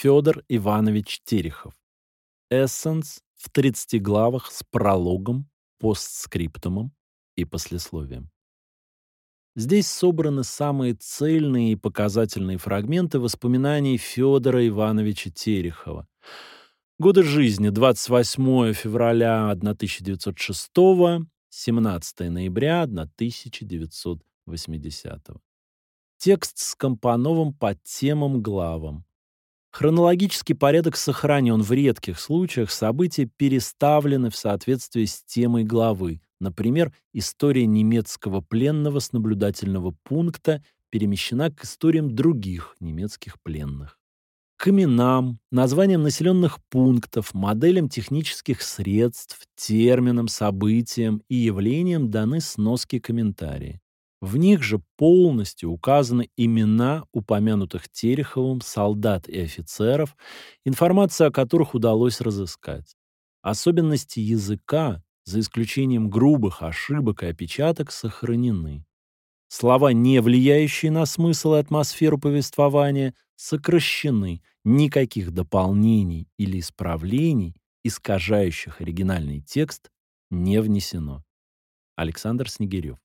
Федор Иванович Терехов. Эссенс в 30 главах с прологом, постскриптумом и послесловием. Здесь собраны самые цельные и показательные фрагменты воспоминаний Федора Ивановича Терехова. Годы жизни 28 февраля 1906, 17 ноября 1980. Текст с компоновым по темам главам. Хронологический порядок сохранен в редких случаях, события переставлены в соответствии с темой главы. Например, история немецкого пленного с наблюдательного пункта перемещена к историям других немецких пленных. К именам, названиям населенных пунктов, моделям технических средств, терминам, событиям и явлениям даны сноски комментарии. В них же полностью указаны имена упомянутых Тереховым солдат и офицеров, информация о которых удалось разыскать. Особенности языка, за исключением грубых ошибок и опечаток, сохранены. Слова, не влияющие на смысл и атмосферу повествования, сокращены. Никаких дополнений или исправлений, искажающих оригинальный текст, не внесено. Александр Снегирев